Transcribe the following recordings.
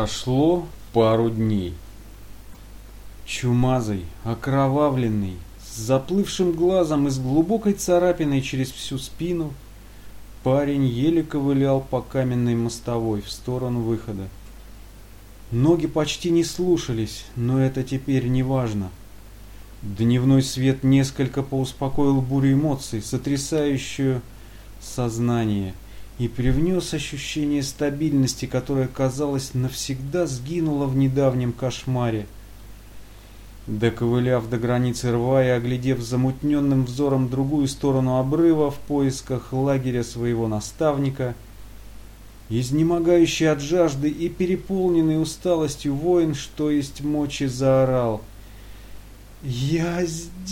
Прошло пару дней. Чумазый, окровавленный, с заплывшим глазом и с глубокой царапиной через всю спину, парень еле ковылял по каменной мостовой в сторону выхода. Ноги почти не слушались, но это теперь не важно. Дневной свет несколько поуспокоил бурю эмоций, сотрясающую сознание – и привнес ощущение стабильности, которое, казалось, навсегда сгинуло в недавнем кошмаре. Доковыляв до границы рва и оглядев замутненным взором другую сторону обрыва в поисках лагеря своего наставника, изнемогающий от жажды и переполненный усталостью воин, что есть мочи, заорал. «Я здесь!»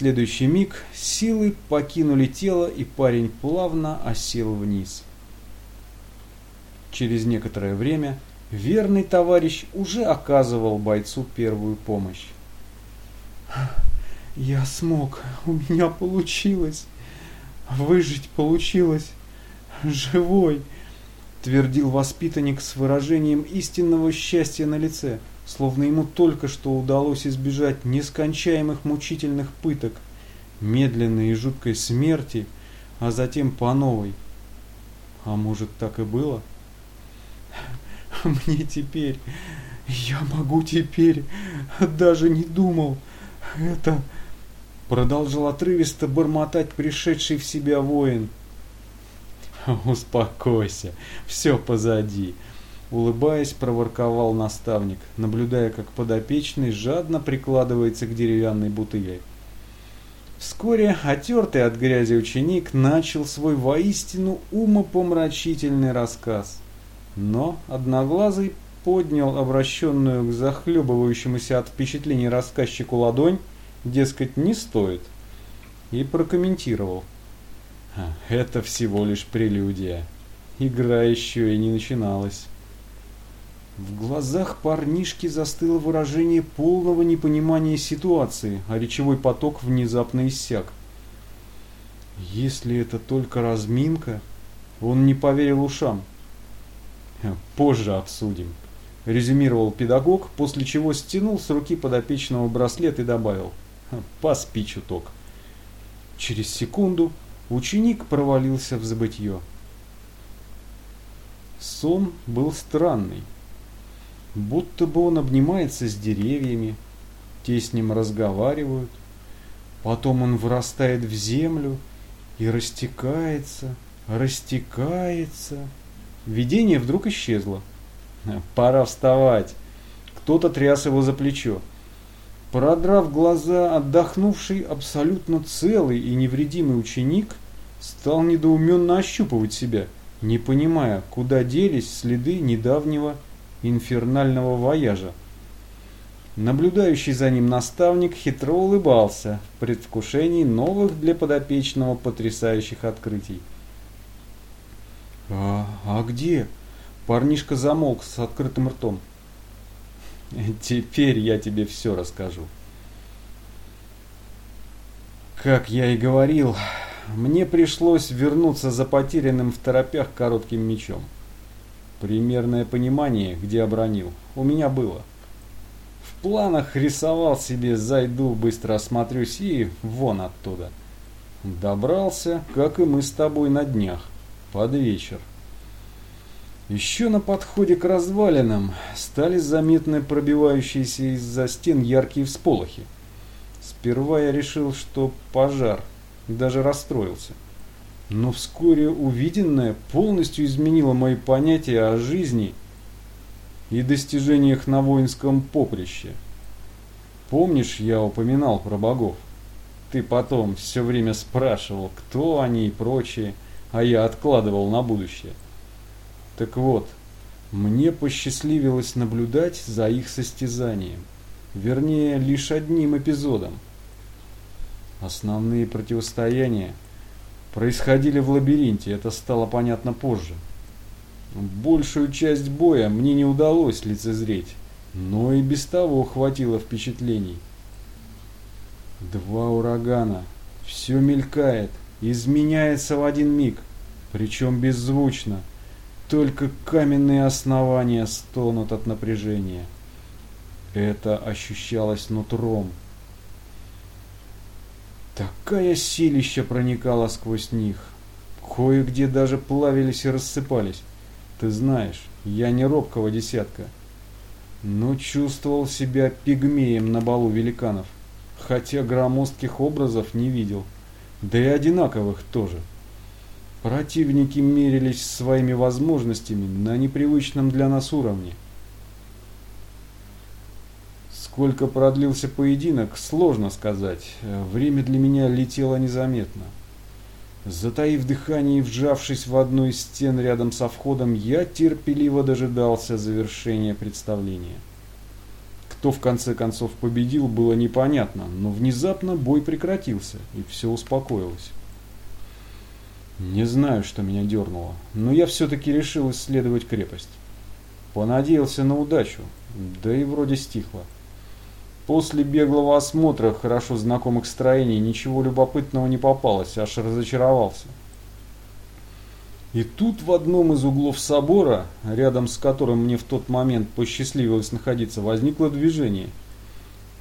Следующий миг силы покинули тело, и парень плавно осел вниз. Через некоторое время верный товарищ уже оказывал бойцу первую помощь. «Я смог, у меня получилось, выжить получилось, живой!» твердил воспитанник с выражением истинного счастья на лице словно ему только что удалось избежать нескончаемых мучительных пыток, медленной и жуткой смерти, а затем по новой. А может так и было? Мне теперь, я могу теперь, даже не думал, это... Продолжил отрывисто бормотать пришедший в себя воин. Успокойся, все позади. Улыбаясь, проворковал наставник, наблюдая, как подопечный жадно прикладывается к деревянной бутыле. Вскоре отертый от грязи ученик начал свой воистину умопомрачительный рассказ. Но Одноглазый поднял обращенную к захлебывающемуся от впечатлений рассказчику ладонь, дескать, не стоит, и прокомментировал. Это всего лишь прелюдия. Игра еще и не начиналась. В глазах парнишки застыло выражение полного непонимания ситуации, а речевой поток внезапно иссяк. Если это только разминка, он не поверил ушам. Позже обсудим, резюмировал педагог, после чего стянул с руки подопечного браслет и добавил. Поспи чуток. Через секунду ученик провалился в забытье. Сон был странный будто бы он обнимается с деревьями, те с ним разговаривают, потом он вырастает в землю и растекается, растекается. Видение вдруг исчезло. Пора вставать. Кто-то тряс его за плечо. Продрав глаза, отдохнувший, абсолютно целый и невредимый ученик стал недоуменно ощупывать себя, не понимая, куда делись следы недавнего инфернального вояжа. Наблюдающий за ним наставник хитро улыбался в предвкушении новых для подопечного потрясающих открытий. «А, а где?» Парнишка замолк с открытым ртом. «Теперь я тебе все расскажу». Как я и говорил, мне пришлось вернуться за потерянным в торопях коротким мечом. Примерное понимание, где обронил, у меня было. В планах рисовал себе «зайду, быстро осмотрюсь» и вон оттуда. Добрался, как и мы с тобой на днях, под вечер. Еще на подходе к развалинам стали заметны пробивающиеся из-за стен яркие всполохи. Сперва я решил, что пожар, даже расстроился. Но вскоре увиденное полностью изменило мои понятия о жизни и достижениях на воинском поприще. Помнишь, я упоминал про богов? Ты потом все время спрашивал, кто они и прочее, а я откладывал на будущее. Так вот, мне посчастливилось наблюдать за их состязанием. Вернее, лишь одним эпизодом. Основные противостояния – происходили в лабиринте, это стало понятно позже. Большую часть боя мне не удалось лицезреть, но и без того хватило впечатлений. Два урагана, все мелькает, изменяется в один миг. Причем беззвучно. Только каменные основания стонут от напряжения. Это ощущалось нутром. Такая силища проникала сквозь них. Кое-где даже плавились и рассыпались. Ты знаешь, я не робкого десятка, но чувствовал себя пигмеем на балу великанов, хотя громоздких образов не видел, да и одинаковых тоже. Противники мерились своими возможностями на непривычном для нас уровне. Сколько продлился поединок, сложно сказать. Время для меня летело незаметно. Затаив дыхание и вжавшись в одну из стен рядом со входом, я терпеливо дожидался завершения представления. Кто в конце концов победил, было непонятно, но внезапно бой прекратился, и все успокоилось. Не знаю, что меня дернуло, но я все-таки решил исследовать крепость. Понадеялся на удачу, да и вроде стихло. После беглого осмотра хорошо знакомых строений ничего любопытного не попалось, аж разочаровался. И тут в одном из углов собора, рядом с которым мне в тот момент посчастливилось находиться, возникло движение.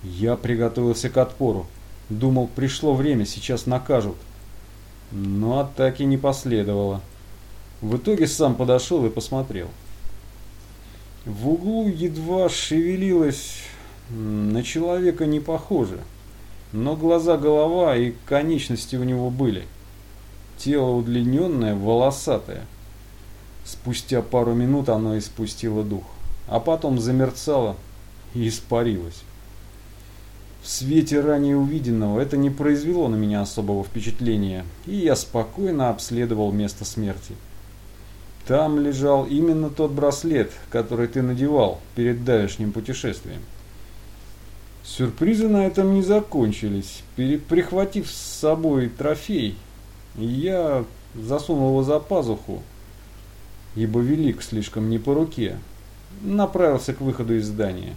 Я приготовился к отпору. Думал, пришло время, сейчас накажут. Но атаки не последовало. В итоге сам подошел и посмотрел. В углу едва шевелилась на человека не похоже, но глаза, голова и конечности у него были. Тело удлиненное, волосатое. Спустя пару минут оно испустило дух, а потом замерцало и испарилось. В свете ранее увиденного это не произвело на меня особого впечатления, и я спокойно обследовал место смерти. Там лежал именно тот браслет, который ты надевал перед давешним путешествием. Сюрпризы на этом не закончились. Прихватив с собой трофей, я засунул его за пазуху, ибо велик слишком не по руке, направился к выходу из здания.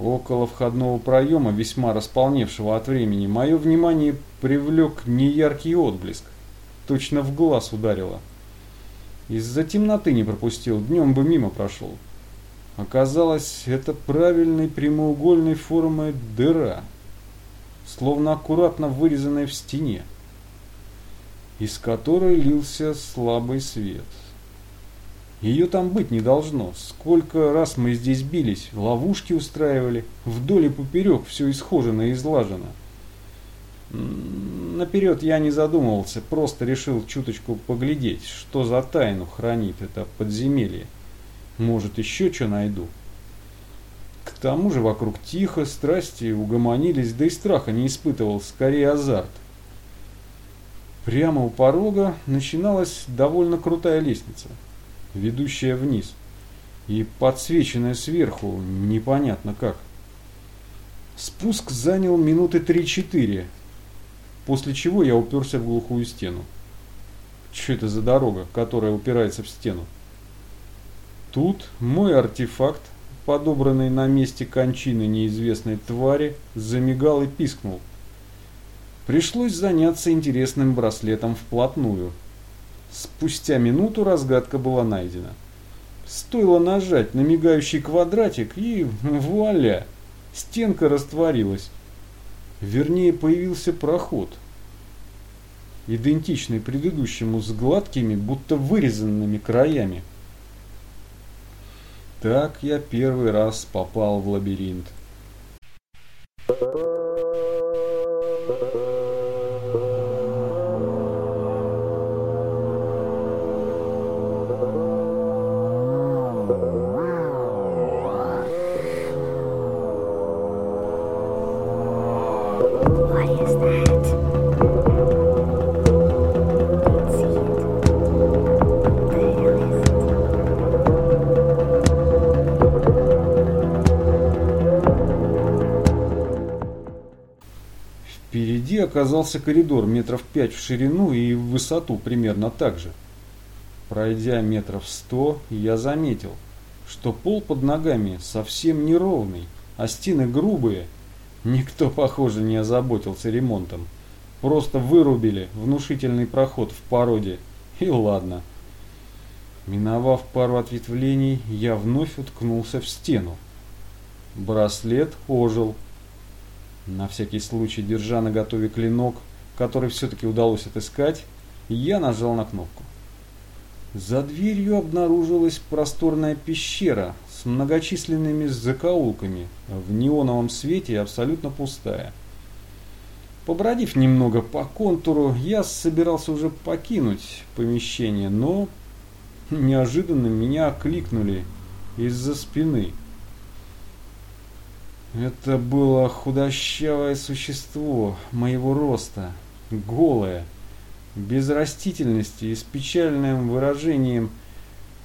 Около входного проема, весьма располневшего от времени, мое внимание привлек неяркий отблеск. Точно в глаз ударило. Из-за темноты не пропустил, днем бы мимо прошел. Оказалось, это правильной прямоугольной формы дыра, словно аккуратно вырезанная в стене, из которой лился слабый свет. Ее там быть не должно. Сколько раз мы здесь бились, ловушки устраивали, вдоль и поперек все исхожено и излажено. Наперед я не задумывался, просто решил чуточку поглядеть, что за тайну хранит это подземелье. Может, еще что найду. К тому же вокруг тихо, страсти угомонились, да и страха не испытывал, скорее азарт. Прямо у порога начиналась довольно крутая лестница, ведущая вниз, и подсвеченная сверху, непонятно как. Спуск занял минуты три-четыре, после чего я уперся в глухую стену. Что это за дорога, которая упирается в стену? Тут мой артефакт, подобранный на месте кончины неизвестной твари, замигал и пискнул. Пришлось заняться интересным браслетом вплотную. Спустя минуту разгадка была найдена. Стоило нажать на мигающий квадратик и вуаля, стенка растворилась. Вернее, появился проход, идентичный предыдущему с гладкими, будто вырезанными краями. Так я первый раз попал в лабиринт. Оказался коридор метров пять в ширину и в высоту примерно так же. Пройдя метров сто, я заметил, что пол под ногами совсем неровный, а стены грубые. Никто, похоже, не озаботился ремонтом. Просто вырубили внушительный проход в породе И ладно. Миновав пару ответвлений, я вновь уткнулся в стену. Браслет ожил. На всякий случай, держа на готове клинок, который все-таки удалось отыскать, я нажал на кнопку. За дверью обнаружилась просторная пещера с многочисленными закоулками, в неоновом свете абсолютно пустая. Побродив немного по контуру, я собирался уже покинуть помещение, но неожиданно меня окликнули из-за спины. Это было худощавое существо моего роста, голое, без растительности и с печальным выражением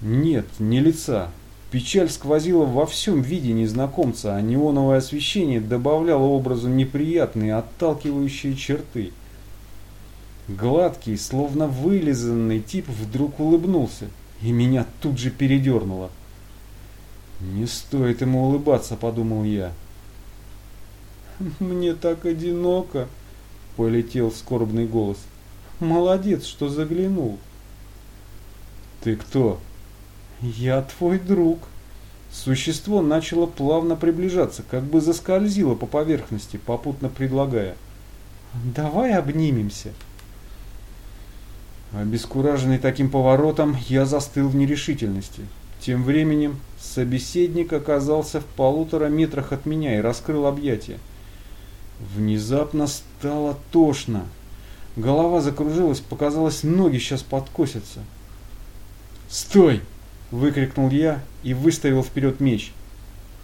«нет, не лица». Печаль сквозила во всем виде незнакомца, а неоновое освещение добавляло образу неприятные, отталкивающие черты. Гладкий, словно вылизанный тип вдруг улыбнулся, и меня тут же передернуло. «Не стоит ему улыбаться», — подумал я. «Мне так одиноко», — полетел скорбный голос. Молодец, что заглянул. Ты кто? Я твой друг. Существо начало плавно приближаться, как бы заскользило по поверхности, попутно предлагая. Давай обнимемся. Обескураженный таким поворотом, я застыл в нерешительности. Тем временем собеседник оказался в полутора метрах от меня и раскрыл объятия. Внезапно стало тошно. Голова закружилась, показалось, ноги сейчас подкосятся. «Стой!» – выкрикнул я и выставил вперед меч.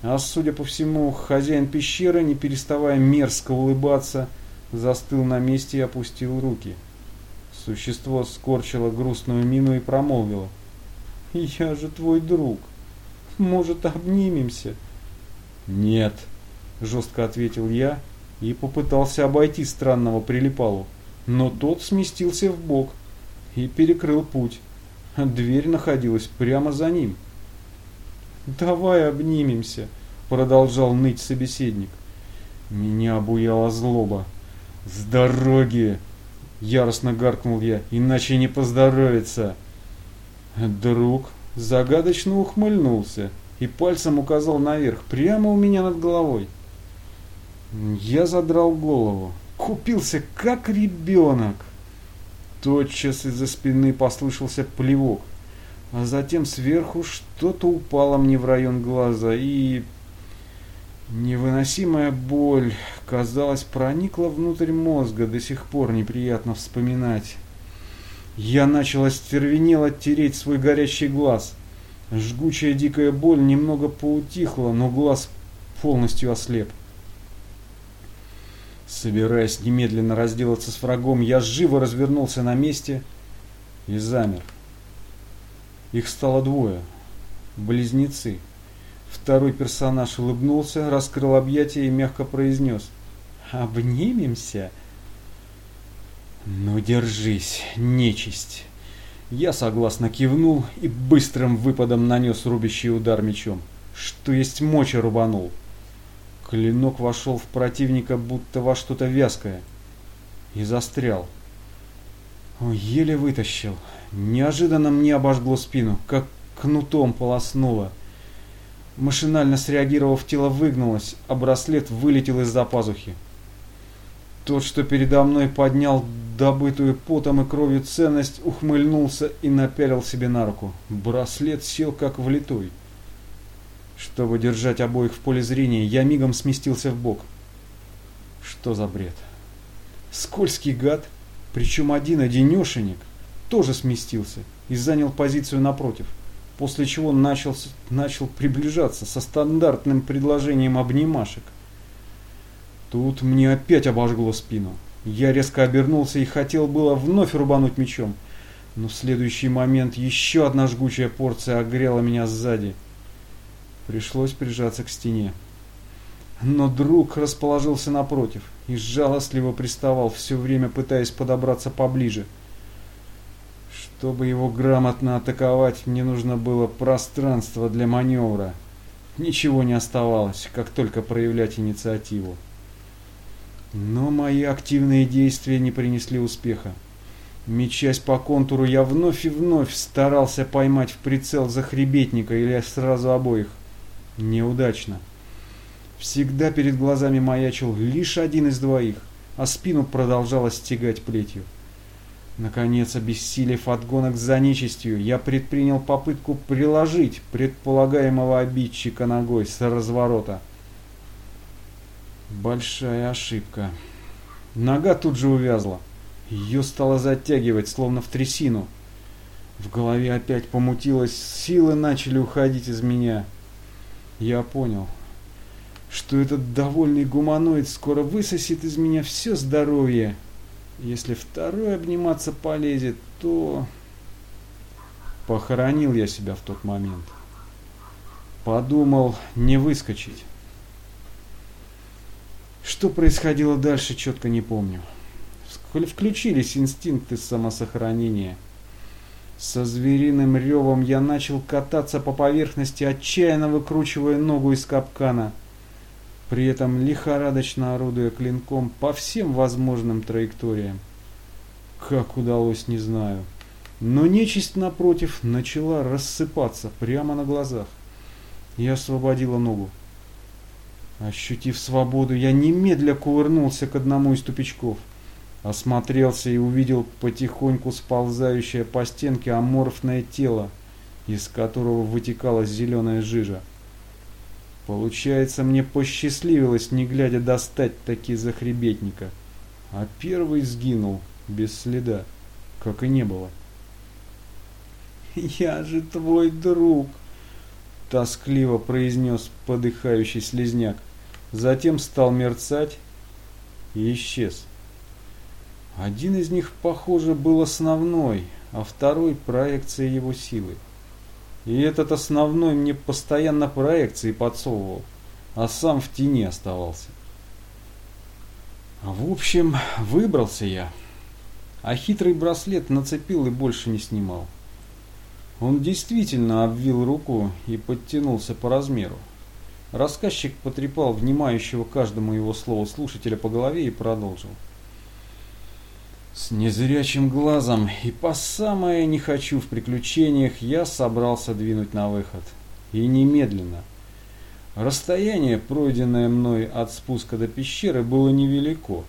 А судя по всему, хозяин пещеры, не переставая мерзко улыбаться, застыл на месте и опустил руки. Существо скорчило грустную мину и промолвило. «Я же твой друг. Может, обнимемся?» «Нет», – жестко ответил я и попытался обойти странного прилипалу но тот сместился в бок и перекрыл путь. Дверь находилась прямо за ним. «Давай обнимемся», — продолжал ныть собеседник. Меня обуяла злоба. «С дороги!» — яростно гаркнул я, «иначе не поздоровится!» Друг загадочно ухмыльнулся и пальцем указал наверх, прямо у меня над головой. Я задрал голову. Купился как ребенок. Тотчас из-за спины послышался плевок, а затем сверху что-то упало мне в район глаза и... Невыносимая боль, казалось, проникла внутрь мозга, до сих пор неприятно вспоминать. Я начал остервенело тереть свой горящий глаз. Жгучая дикая боль немного поутихла, но глаз полностью ослеп. Собираясь немедленно разделаться с врагом, я живо развернулся на месте и замер. Их стало двое. Близнецы. Второй персонаж улыбнулся, раскрыл объятия и мягко произнес. «Обнимемся?» «Ну, держись, нечисть!» Я согласно кивнул и быстрым выпадом нанес рубящий удар мечом. Что есть мочи рубанул. Клинок вошел в противника будто во что-то вязкое и застрял. О, еле вытащил. Неожиданно мне обожгло спину, как кнутом полоснуло. Машинально среагировав, тело выгнулось, а браслет вылетел из-за пазухи. Тот, что передо мной поднял добытую потом и кровью ценность, ухмыльнулся и напялил себе на руку. Браслет сел как влитой. Чтобы держать обоих в поле зрения, я мигом сместился в бок. Что за бред? Скользкий гад, причем один одинешенек, тоже сместился и занял позицию напротив, после чего начал, начал приближаться со стандартным предложением обнимашек. Тут мне опять обожгло спину. Я резко обернулся и хотел было вновь рубануть мечом, но в следующий момент еще одна жгучая порция огрела меня сзади – Пришлось прижаться к стене. Но друг расположился напротив и жалостливо приставал, все время пытаясь подобраться поближе. Чтобы его грамотно атаковать, мне нужно было пространство для маневра. Ничего не оставалось, как только проявлять инициативу. Но мои активные действия не принесли успеха. Мечась по контуру, я вновь и вновь старался поймать в прицел захребетника или сразу обоих. Неудачно. Всегда перед глазами маячил лишь один из двоих, а спину продолжало стегать плетью. Наконец, обессилев от гонок за нечистью, я предпринял попытку приложить предполагаемого обидчика ногой с разворота. Большая ошибка. Нога тут же увязла. Ее стало затягивать, словно в трясину. В голове опять помутилось, силы начали уходить из меня. Я понял, что этот довольный гуманоид скоро высосет из меня все здоровье. Если второй обниматься полезет, то... Похоронил я себя в тот момент. Подумал не выскочить. Что происходило дальше, четко не помню. Включились инстинкты самосохранения. Со звериным ревом я начал кататься по поверхности, отчаянно выкручивая ногу из капкана, при этом лихорадочно орудуя клинком по всем возможным траекториям. Как удалось, не знаю. Но нечисть, напротив, начала рассыпаться прямо на глазах. Я освободила ногу. Ощутив свободу, я немедля кувырнулся к одному из тупичков. Осмотрелся и увидел потихоньку сползающее по стенке аморфное тело, из которого вытекала зеленая жижа. Получается, мне посчастливилось, не глядя, достать таки захребетника. А первый сгинул, без следа, как и не было. «Я же твой друг!» — тоскливо произнес подыхающий слезняк. Затем стал мерцать и исчез. Один из них, похоже, был основной, а второй – проекция его силы. И этот основной мне постоянно проекции подсовывал, а сам в тени оставался. В общем, выбрался я, а хитрый браслет нацепил и больше не снимал. Он действительно обвил руку и подтянулся по размеру. Рассказчик потрепал внимающего каждому его слову слушателя по голове и продолжил. С незрячим глазом и по самое не хочу в приключениях я собрался двинуть на выход. И немедленно. Расстояние, пройденное мной от спуска до пещеры, было невелико,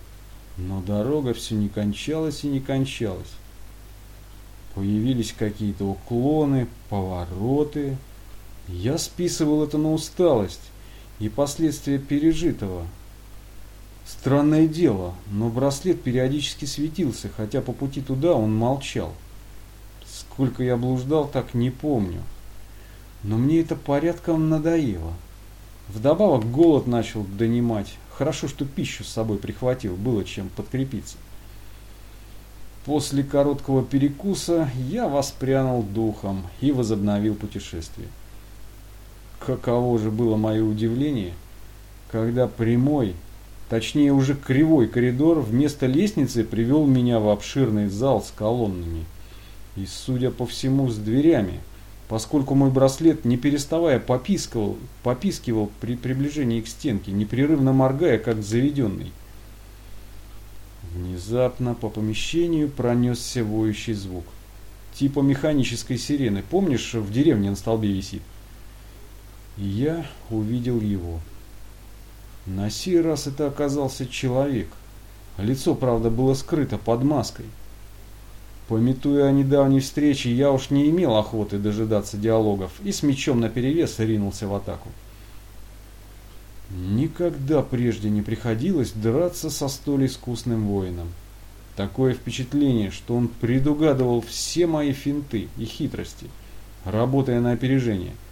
но дорога все не кончалась и не кончалась. Появились какие-то уклоны, повороты. Я списывал это на усталость и последствия пережитого. Странное дело, но браслет периодически светился, хотя по пути туда он молчал. Сколько я блуждал, так не помню. Но мне это порядком надоело. Вдобавок голод начал донимать. Хорошо, что пищу с собой прихватил, было чем подкрепиться. После короткого перекуса я воспрянул духом и возобновил путешествие. Каково же было мое удивление, когда прямой, точнее уже кривой коридор вместо лестницы привел меня в обширный зал с колоннами. И, судя по всему, с дверями, поскольку мой браслет, не переставая, попискивал, попискивал при приближении к стенке, непрерывно моргая, как заведенный. Внезапно по помещению пронесся воющий звук. Типа механической сирены. Помнишь, в деревне на столбе висит? И я увидел его. На сей раз это оказался человек. Лицо, правда, было скрыто под маской. Пометуя о недавней встрече, я уж не имел охоты дожидаться диалогов и с мечом наперевес ринулся в атаку. Никогда прежде не приходилось драться со столь искусным воином. Такое впечатление, что он предугадывал все мои финты и хитрости, работая на опережение –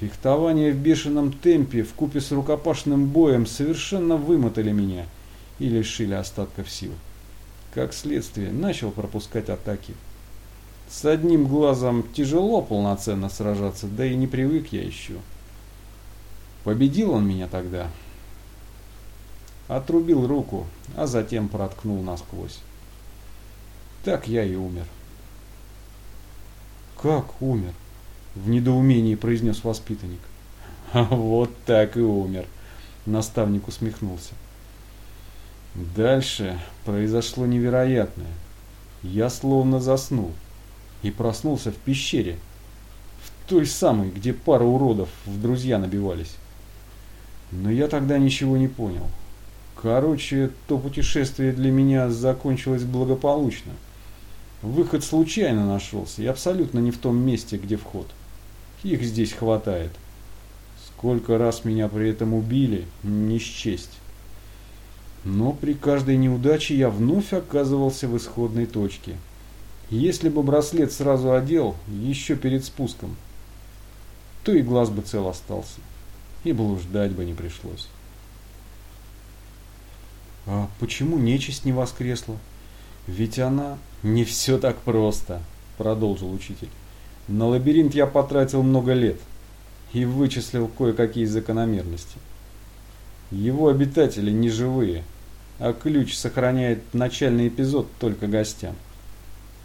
Фехтование в бешеном темпе в купе с рукопашным боем совершенно вымотали меня и лишили остатков сил. Как следствие, начал пропускать атаки. С одним глазом тяжело полноценно сражаться, да и не привык я еще. Победил он меня тогда. Отрубил руку, а затем проткнул насквозь. Так я и умер. Как умер? В недоумении произнес воспитанник. А вот так и умер. Наставник усмехнулся. Дальше произошло невероятное. Я словно заснул и проснулся в пещере, в той самой, где пара уродов в друзья набивались. Но я тогда ничего не понял. Короче, то путешествие для меня закончилось благополучно. Выход случайно нашелся и абсолютно не в том месте, где вход. Их здесь хватает. Сколько раз меня при этом убили, не счесть. Но при каждой неудаче я вновь оказывался в исходной точке. Если бы браслет сразу одел, еще перед спуском, то и глаз бы цел остался, и блуждать бы не пришлось. А почему нечисть не воскресла? Ведь она... Не все так просто, продолжил учитель. На лабиринт я потратил много лет и вычислил кое-какие закономерности. Его обитатели не живые, а ключ сохраняет начальный эпизод только гостям.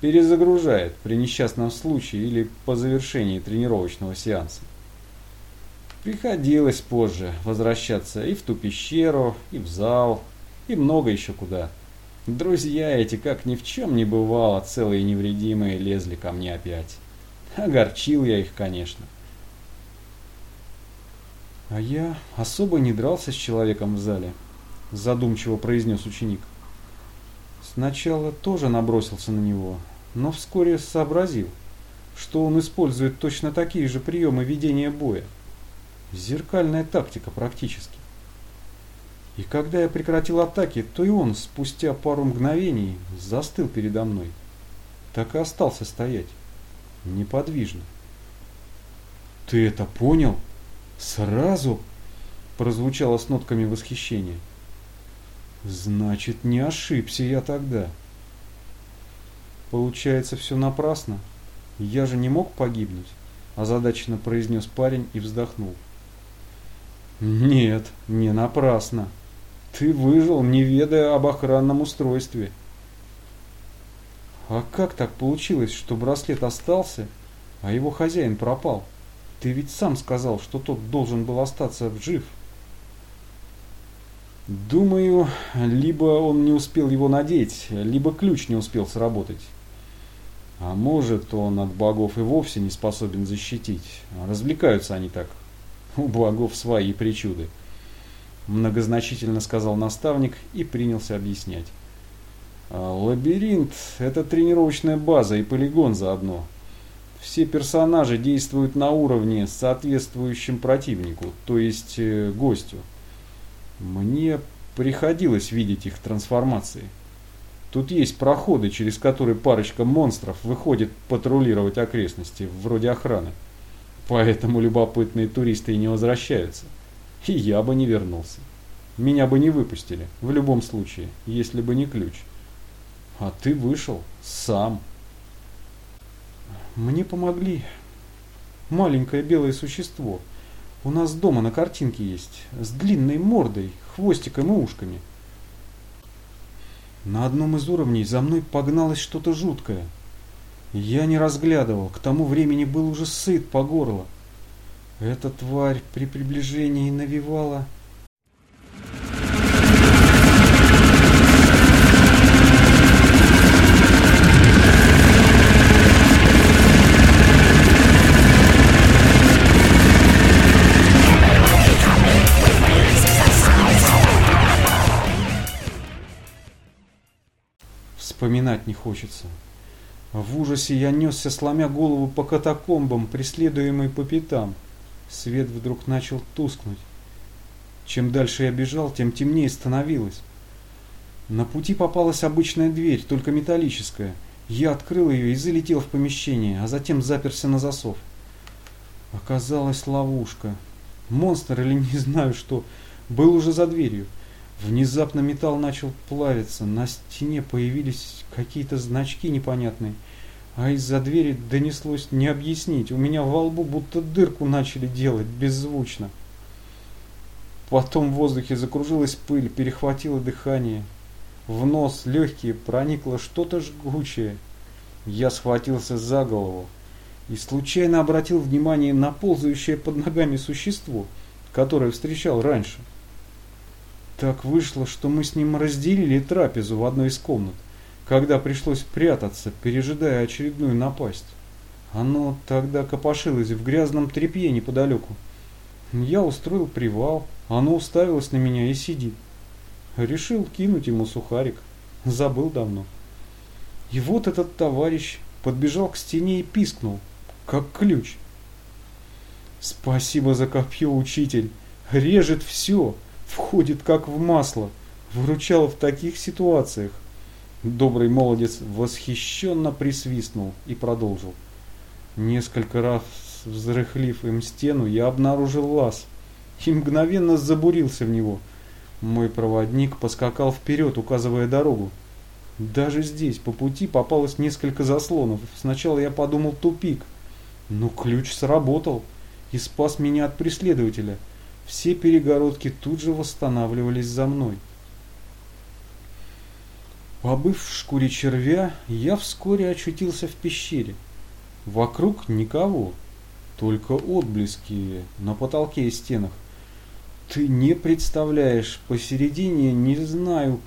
Перезагружает при несчастном случае или по завершении тренировочного сеанса. Приходилось позже возвращаться и в ту пещеру, и в зал, и много еще куда. Друзья эти, как ни в чем не бывало, целые невредимые лезли ко мне опять. Огорчил я их, конечно. А я особо не дрался с человеком в зале задумчиво произнес ученик. Сначала тоже набросился на него, но вскоре сообразил, что он использует точно такие же приемы ведения боя. Зеркальная тактика практически. И когда я прекратил атаки, то и он спустя пару мгновений застыл передо мной. Так и остался стоять. Неподвижно. «Ты это понял? Сразу?» Прозвучало с нотками восхищения. Значит, не ошибся я тогда. Получается, все напрасно. Я же не мог погибнуть, озадаченно произнес парень и вздохнул. Нет, не напрасно. Ты выжил, не ведая об охранном устройстве. А как так получилось, что браслет остался, а его хозяин пропал? Ты ведь сам сказал, что тот должен был остаться жив. Думаю, либо он не успел его надеть, либо ключ не успел сработать. А может, он от богов и вовсе не способен защитить. Развлекаются они так. У богов свои причуды. Многозначительно сказал наставник и принялся объяснять. «А лабиринт – это тренировочная база и полигон заодно. Все персонажи действуют на уровне, соответствующем противнику, то есть э, гостю. Мне приходилось видеть их трансформации. Тут есть проходы, через которые парочка монстров выходит патрулировать окрестности, вроде охраны. Поэтому любопытные туристы и не возвращаются. И я бы не вернулся. Меня бы не выпустили, в любом случае, если бы не ключ. А ты вышел сам. Мне помогли. Маленькое белое существо – у нас дома на картинке есть, с длинной мордой, хвостиком и ушками. На одном из уровней за мной погналось что-то жуткое. Я не разглядывал, к тому времени был уже сыт по горло. Эта тварь при приближении навевала Вспоминать не хочется. В ужасе я несся, сломя голову по катакомбам, преследуемый по пятам. Свет вдруг начал тускнуть. Чем дальше я бежал, тем темнее становилось. На пути попалась обычная дверь, только металлическая. Я открыл ее и залетел в помещение, а затем заперся на засов. Оказалась ловушка. Монстр или не знаю что, был уже за дверью. Внезапно металл начал плавиться, на стене появились какие-то значки непонятные, а из-за двери донеслось не объяснить. У меня во лбу будто дырку начали делать беззвучно. Потом в воздухе закружилась пыль, перехватило дыхание. В нос, легкие проникло что-то жгучее. Я схватился за голову и случайно обратил внимание на ползающее под ногами существо, которое встречал раньше. Так вышло, что мы с ним разделили трапезу в одной из комнат. когда пришлось прятаться, пережидая очередную напасть. Оно тогда копошилось в грязном тряпье неподалеку. Я устроил привал, оно уставилось на меня и сидит. Решил кинуть ему сухарик. Забыл давно. И вот этот товарищ подбежал к стене и пискнул, как ключ. Спасибо за копье, учитель. Режет все, входит как в масло. Выручал в таких ситуациях. Добрый молодец восхищенно присвистнул и продолжил. Несколько раз взрыхлив им стену, я обнаружил лаз и мгновенно забурился в него. Мой проводник поскакал вперед, указывая дорогу. Даже здесь по пути попалось несколько заслонов. Сначала я подумал тупик, но ключ сработал и спас меня от преследователя. Все перегородки тут же восстанавливались за мной. Побыв в шкуре червя, я вскоре очутился в пещере. Вокруг никого, только отблески на потолке и стенах. Ты не представляешь, посередине не знаю,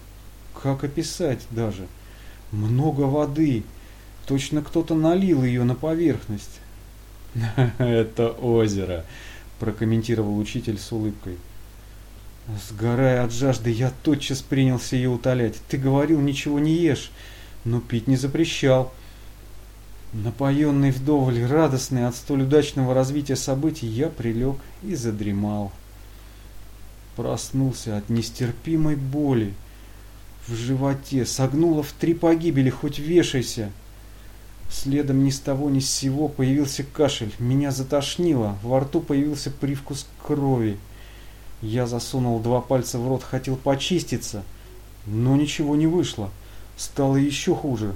как описать даже. Много воды, точно кто-то налил ее на поверхность. Это озеро, прокомментировал учитель с улыбкой. Сгорая от жажды, я тотчас принялся ее утолять. Ты говорил, ничего не ешь, но пить не запрещал. Напоенный вдоволь, радостный от столь удачного развития событий, я прилег и задремал. Проснулся от нестерпимой боли. В животе согнуло в три погибели, хоть вешайся. Следом ни с того ни с сего появился кашель, меня затошнило, во рту появился привкус крови. Я засунул два пальца в рот, хотел почиститься, но ничего не вышло. Стало еще хуже.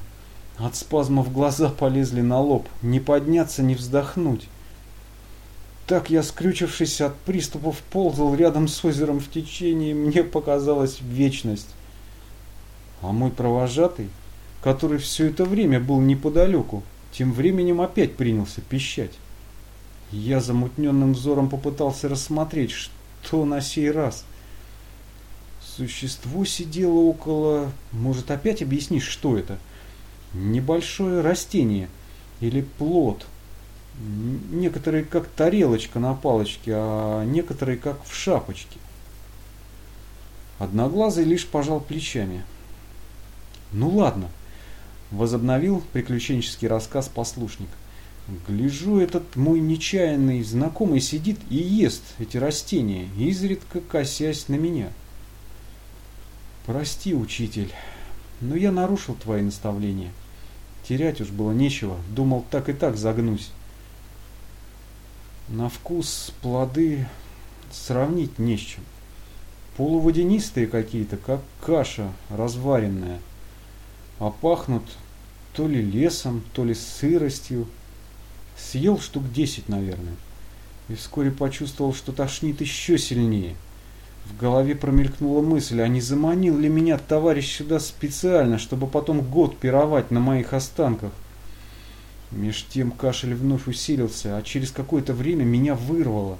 От спазмов глаза полезли на лоб, не подняться, не вздохнуть. Так я, скрючившись от приступов, ползал рядом с озером в течение, мне показалась вечность. А мой провожатый, который все это время был неподалеку, тем временем опять принялся пищать. Я замутненным взором попытался рассмотреть, что на сей раз. Существо сидело около... Может, опять объяснишь, что это? — небольшое растение или плод. Некоторые как тарелочка на палочке, а некоторые как в шапочке. Одноглазый лишь пожал плечами. Ну ладно, возобновил приключенческий рассказ послушник. Гляжу, этот мой нечаянный знакомый сидит и ест эти растения, изредка косясь на меня. Прости, учитель, но я нарушил твои наставления. Терять уж было нечего, думал так и так загнусь. На вкус плоды сравнить не с чем. Полуводянистые какие-то, как каша разваренная. А пахнут то ли лесом, то ли сыростью. Съел штук десять, наверное. И вскоре почувствовал, что тошнит еще сильнее. В голове промелькнула мысль, а не заманил ли меня товарищ сюда специально, чтобы потом год пировать на моих останках? Меж тем кашель вновь усилился, а через какое-то время меня вырвало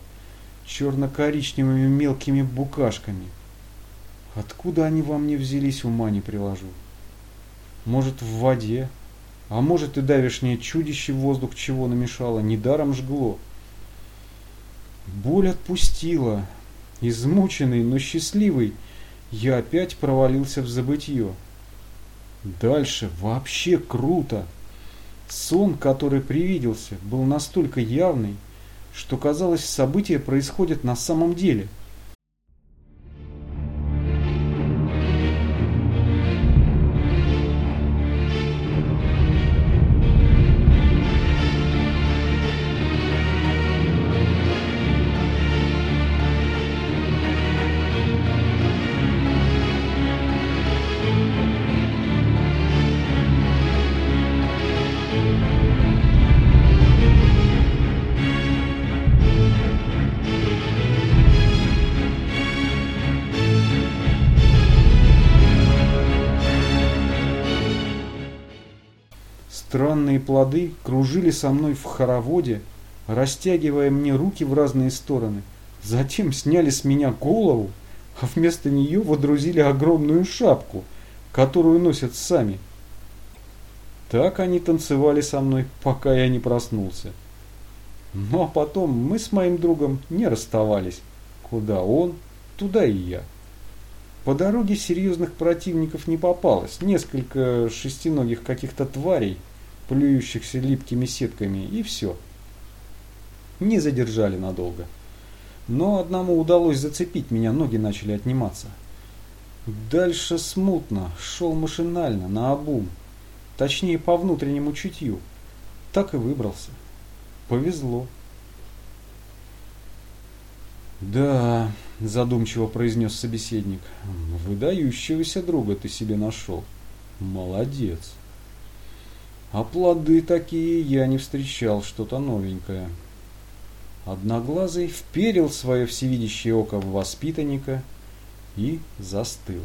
черно-коричневыми мелкими букашками. Откуда они во мне взялись, ума не приложу. Может, в воде, а может и давешнее чудище воздух чего намешало, недаром жгло. Боль отпустила, Измученный, но счастливый, я опять провалился в забытье. Дальше вообще круто. Сон, который привиделся, был настолько явный, что казалось, события происходят на самом деле – плоды кружили со мной в хороводе, растягивая мне руки в разные стороны. Затем сняли с меня голову, а вместо нее водрузили огромную шапку, которую носят сами. Так они танцевали со мной, пока я не проснулся. Ну а потом мы с моим другом не расставались. Куда он, туда и я. По дороге серьезных противников не попалось. Несколько шестиногих каких-то тварей, плюющихся липкими сетками, и все. Не задержали надолго. Но одному удалось зацепить меня, ноги начали отниматься. Дальше смутно, шел машинально, на обум. Точнее, по внутреннему чутью. Так и выбрался. Повезло. «Да», – задумчиво произнес собеседник, – «выдающегося друга ты себе нашел. Молодец». А плоды такие я не встречал, что-то новенькое. Одноглазый вперил свое всевидящее око в воспитанника и застыл.